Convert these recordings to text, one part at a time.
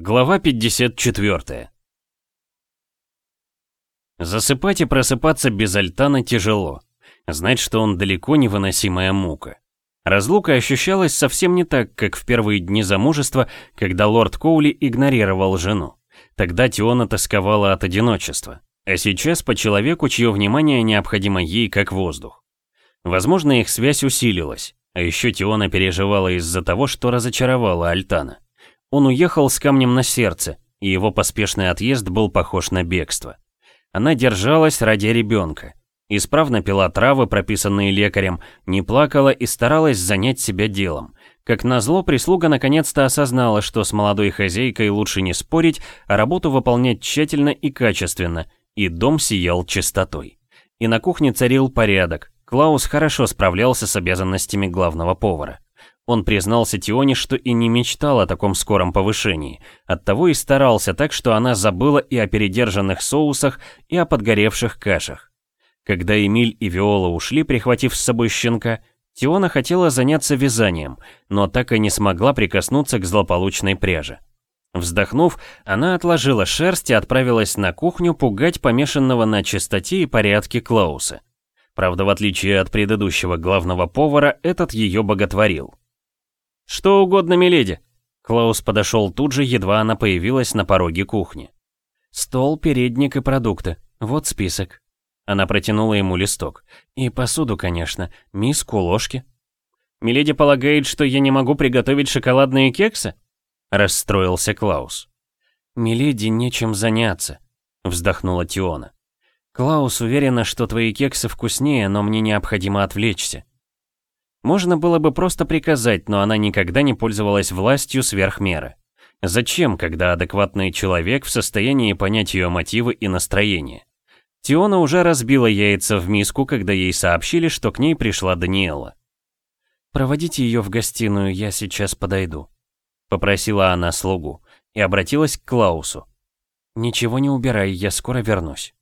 Глава 54 Засыпать и просыпаться без Альтана тяжело. Знать, что он далеко невыносимая мука. Разлука ощущалась совсем не так, как в первые дни замужества, когда лорд Коули игнорировал жену. Тогда Тиона тосковала от одиночества, а сейчас по человеку, чье внимание необходимо ей как воздух. Возможно, их связь усилилась, а еще Тиона переживала из-за того, что разочаровала Альтана. Он уехал с камнем на сердце, и его поспешный отъезд был похож на бегство. Она держалась ради ребенка. Исправно пила травы, прописанные лекарем, не плакала и старалась занять себя делом. Как назло, прислуга наконец-то осознала, что с молодой хозяйкой лучше не спорить, а работу выполнять тщательно и качественно, и дом сиял чистотой. И на кухне царил порядок. Клаус хорошо справлялся с обязанностями главного повара. Он признался Тионе, что и не мечтал о таком скором повышении. Оттого и старался так, что она забыла и о передержанных соусах, и о подгоревших кашах. Когда Эмиль и Виола ушли, прихватив с собой щенка, Тиона хотела заняться вязанием, но так и не смогла прикоснуться к злополучной пряже. Вздохнув, она отложила шерсть и отправилась на кухню пугать помешанного на чистоте и порядке Клауса. Правда, в отличие от предыдущего главного повара, этот ее боготворил. «Что угодно, миледи!» Клаус подошел тут же, едва она появилась на пороге кухни. «Стол, передник и продукты. Вот список». Она протянула ему листок. «И посуду, конечно. Миску, ложки». «Миледи полагает, что я не могу приготовить шоколадные кексы?» Расстроился Клаус. «Миледи нечем заняться», — вздохнула Тиона. «Клаус уверена, что твои кексы вкуснее, но мне необходимо отвлечься. Можно было бы просто приказать, но она никогда не пользовалась властью сверх меры. Зачем, когда адекватный человек в состоянии понять ее мотивы и настроение? Тиона уже разбила яйца в миску, когда ей сообщили, что к ней пришла Даниэла. «Проводите ее в гостиную, я сейчас подойду», — попросила она слугу и обратилась к Клаусу. «Ничего не убирай, я скоро вернусь».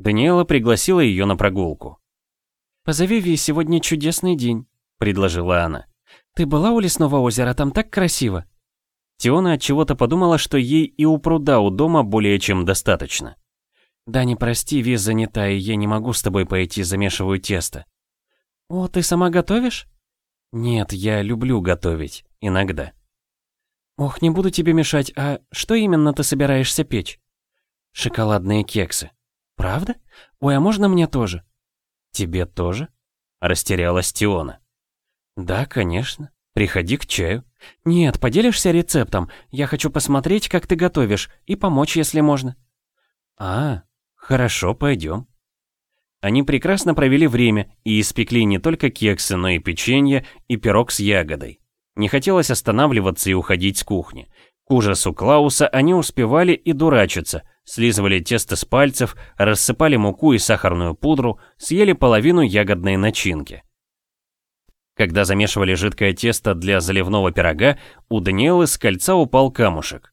Даниэла пригласила ее на прогулку. «Позови Ви, сегодня чудесный день» предложила она. «Ты была у лесного озера? Там так красиво!» Тиона от чего-то подумала, что ей и у пруда у дома более чем достаточно. «Да не прости, Виз занята, и я не могу с тобой пойти, замешиваю тесто». «О, ты сама готовишь?» «Нет, я люблю готовить. Иногда». «Ох, не буду тебе мешать, а что именно ты собираешься печь?» «Шоколадные кексы». «Правда? Ой, а можно мне тоже?» «Тебе тоже?» Растерялась Тиона. «Да, конечно. Приходи к чаю. Нет, поделишься рецептом. Я хочу посмотреть, как ты готовишь, и помочь, если можно». «А, хорошо, пойдем». Они прекрасно провели время и испекли не только кексы, но и печенье, и пирог с ягодой. Не хотелось останавливаться и уходить с кухни. К ужасу Клауса они успевали и дурачиться, слизывали тесто с пальцев, рассыпали муку и сахарную пудру, съели половину ягодной начинки. Когда замешивали жидкое тесто для заливного пирога, у Даниэлы с кольца упал камушек.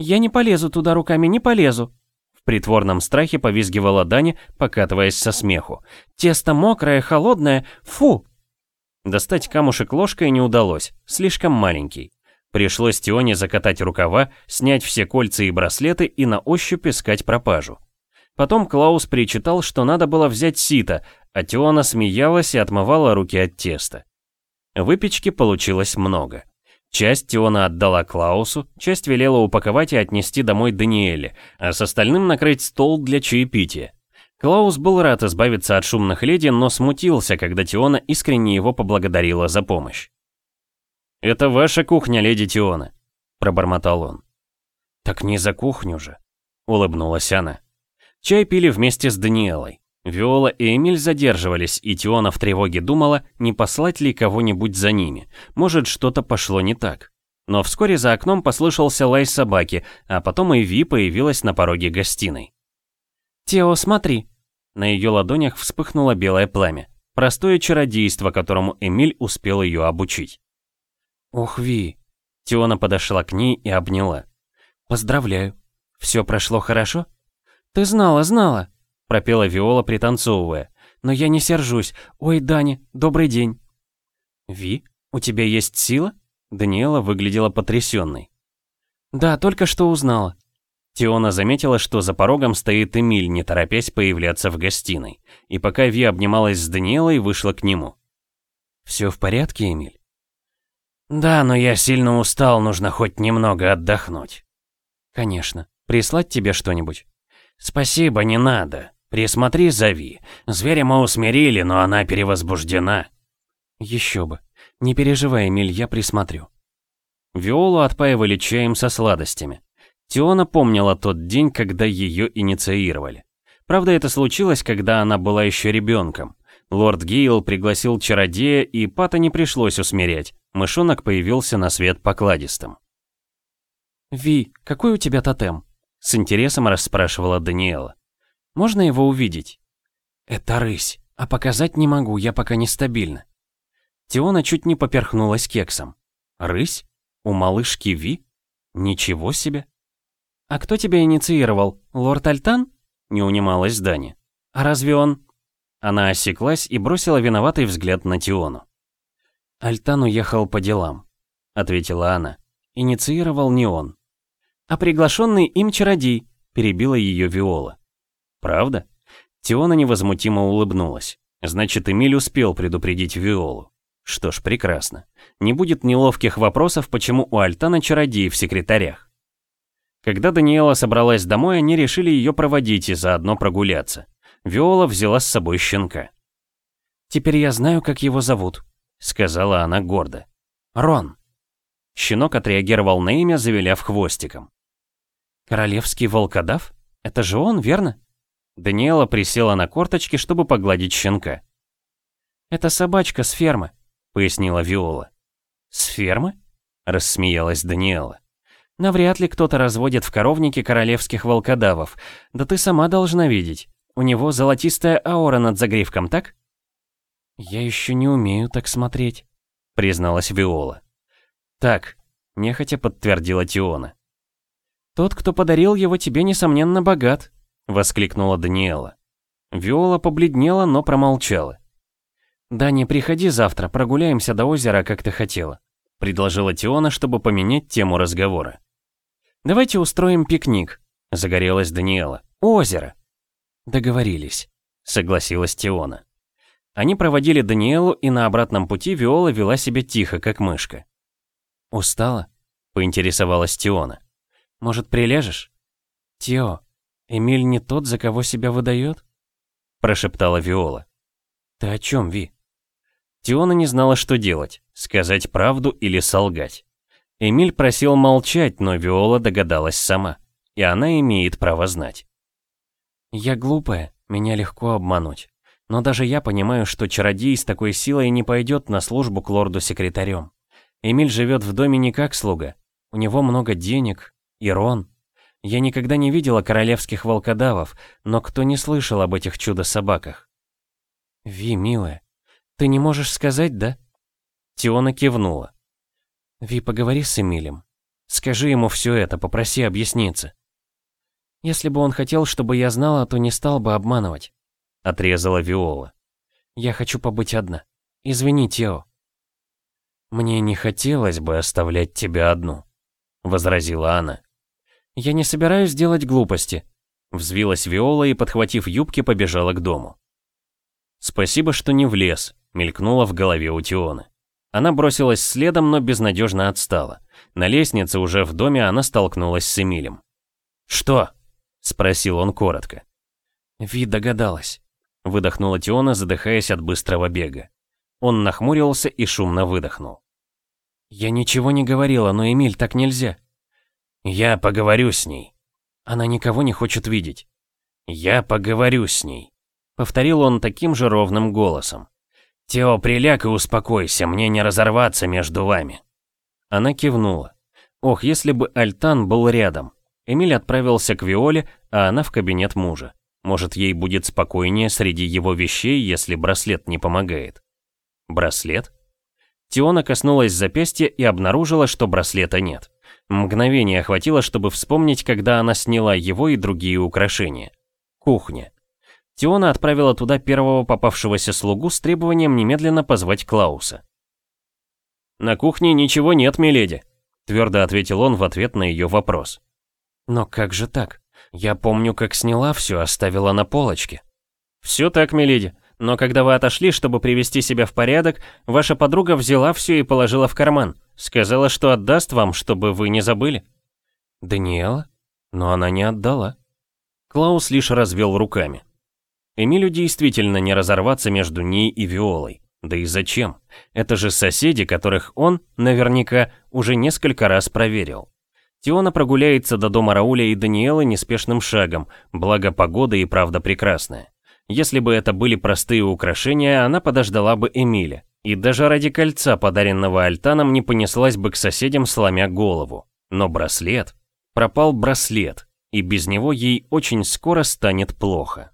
«Я не полезу туда руками, не полезу!» В притворном страхе повизгивала Даня, покатываясь со смеху. «Тесто мокрое, холодное, фу!» Достать камушек ложкой не удалось, слишком маленький. Пришлось Тионе закатать рукава, снять все кольца и браслеты и на ощупь искать пропажу. Потом Клаус причитал, что надо было взять сито, а Теона смеялась и отмывала руки от теста. Выпечки получилось много. Часть Теона отдала Клаусу, часть велела упаковать и отнести домой Даниэле, а с остальным накрыть стол для чаепития. Клаус был рад избавиться от шумных леди, но смутился, когда Теона искренне его поблагодарила за помощь. «Это ваша кухня, леди Теона», — пробормотал он. «Так не за кухню же», — улыбнулась она. Чай пили вместе с Даниэлой. Виола и Эмиль задерживались, и Тиона в тревоге думала, не послать ли кого-нибудь за ними. Может, что-то пошло не так. Но вскоре за окном послышался лай собаки, а потом и Ви появилась на пороге гостиной. «Тео, смотри!» На ее ладонях вспыхнуло белое пламя. Простое чародейство, которому Эмиль успел ее обучить. «Ох, Ви!» Тиона подошла к ней и обняла. «Поздравляю. Все прошло хорошо?» «Ты знала, знала!» пропела Виола, пританцовывая. «Но я не сержусь. Ой, Дани, добрый день». «Ви, у тебя есть сила?» Даниэла выглядела потрясенной. «Да, только что узнала». Тиона заметила, что за порогом стоит Эмиль, не торопясь появляться в гостиной. И пока Ви обнималась с Даниэлой, вышла к нему. «Все в порядке, Эмиль?» «Да, но я сильно устал, нужно хоть немного отдохнуть». «Конечно. Прислать тебе что-нибудь?» «Спасибо, не надо. Присмотри за Ви. Зверя мы усмирили, но она перевозбуждена». «Еще бы. Не переживай, Эмиль, я присмотрю». Виолу отпаивали чаем со сладостями. Тиона помнила тот день, когда ее инициировали. Правда, это случилось, когда она была еще ребенком. Лорд Гейл пригласил чародея, и Пата не пришлось усмирять. Мышонок появился на свет покладистым. «Ви, какой у тебя тотем?» С интересом расспрашивала Даниэла. «Можно его увидеть?» «Это рысь, а показать не могу, я пока нестабильна». Тиона чуть не поперхнулась кексом. «Рысь? У малышки Ви? Ничего себе!» «А кто тебя инициировал? Лорд Альтан?» Не унималась Дани. «А разве он...» Она осеклась и бросила виноватый взгляд на Тиону. «Альтан уехал по делам», — ответила она. «Инициировал не он». «А приглашенный им чародей», — перебила ее Виола. «Правда?» Тиона невозмутимо улыбнулась. Значит, Эмиль успел предупредить Виолу. Что ж, прекрасно. Не будет неловких вопросов, почему у Альтана чародей в секретарях. Когда Даниэла собралась домой, они решили ее проводить и заодно прогуляться. Виола взяла с собой щенка. «Теперь я знаю, как его зовут», — сказала она гордо. «Рон». Щенок отреагировал на имя, завиляв хвостиком. «Королевский волкодав? Это же он, верно?» Даниэла присела на корточки, чтобы погладить щенка. «Это собачка с фермы», — пояснила Виола. «С фермы?» — рассмеялась Даниэла. Навряд ли кто-то разводит в коровнике королевских волкодавов. Да ты сама должна видеть. У него золотистая аура над загривком, так? Я еще не умею так смотреть, призналась Виола. Так, нехотя подтвердила Тиона. Тот, кто подарил его тебе, несомненно, богат, воскликнула Даниэла. Виола побледнела, но промолчала. «Да не приходи завтра, прогуляемся до озера, как ты хотела», предложила Тиона, чтобы поменять тему разговора. «Давайте устроим пикник», — загорелась Даниэла. «Озеро». «Договорились», — согласилась Тиона. Они проводили Даниэлу, и на обратном пути Виола вела себя тихо, как мышка. «Устала?» — поинтересовалась Тиона. «Может, прилежешь?» «Тео, Эмиль не тот, за кого себя выдает?» — прошептала Виола. «Ты о чем, Ви?» Тиона не знала, что делать, сказать правду или солгать. Эмиль просил молчать, но Виола догадалась сама. И она имеет право знать. «Я глупая, меня легко обмануть. Но даже я понимаю, что чародей с такой силой не пойдет на службу к лорду-секретарем. Эмиль живет в доме не как слуга. У него много денег, и Рон. Я никогда не видела королевских волкодавов, но кто не слышал об этих чудо-собаках? Ви, милая, ты не можешь сказать, да? Тиона кивнула. Ви, поговори с Эмилем. Скажи ему все это, попроси объясниться. Если бы он хотел, чтобы я знала, то не стал бы обманывать. Отрезала Виола. Я хочу побыть одна. Извини, Тео. Мне не хотелось бы оставлять тебя одну, возразила она. Я не собираюсь делать глупости. Взвилась Виола и, подхватив юбки, побежала к дому. Спасибо, что не в лес, мелькнула в голове у Тионы. Она бросилась следом, но безнадежно отстала. На лестнице уже в доме она столкнулась с Эмилем. «Что?» — спросил он коротко. «Ви догадалась», — выдохнула Тиона, задыхаясь от быстрого бега. Он нахмурился и шумно выдохнул. «Я ничего не говорила, но, Эмиль, так нельзя». «Я поговорю с ней». «Она никого не хочет видеть». «Я поговорю с ней», — повторил он таким же ровным голосом. «Тео, приляг и успокойся, мне не разорваться между вами». Она кивнула. Ох, если бы Альтан был рядом. Эмиль отправился к Виоле, а она в кабинет мужа. Может, ей будет спокойнее среди его вещей, если браслет не помогает. Браслет? Тиона коснулась запястья и обнаружила, что браслета нет. Мгновение хватило, чтобы вспомнить, когда она сняла его и другие украшения. Кухня. Тиона отправила туда первого попавшегося слугу с требованием немедленно позвать Клауса. «На кухне ничего нет, миледи», Твердо ответил он в ответ на ее вопрос. Но как же так? Я помню, как сняла все, оставила на полочке. Все так, миледи. Но когда вы отошли, чтобы привести себя в порядок, ваша подруга взяла все и положила в карман. Сказала, что отдаст вам, чтобы вы не забыли. Даниэла? Но она не отдала. Клаус лишь развел руками. Эмилю действительно не разорваться между ней и Виолой. Да и зачем? Это же соседи, которых он, наверняка, уже несколько раз проверил. Тиона прогуляется до дома Рауля и Даниэлы неспешным шагом, благо погода и правда прекрасная. Если бы это были простые украшения, она подождала бы Эмиля. И даже ради кольца, подаренного Альтаном, не понеслась бы к соседям, сломя голову. Но браслет... Пропал браслет, и без него ей очень скоро станет плохо.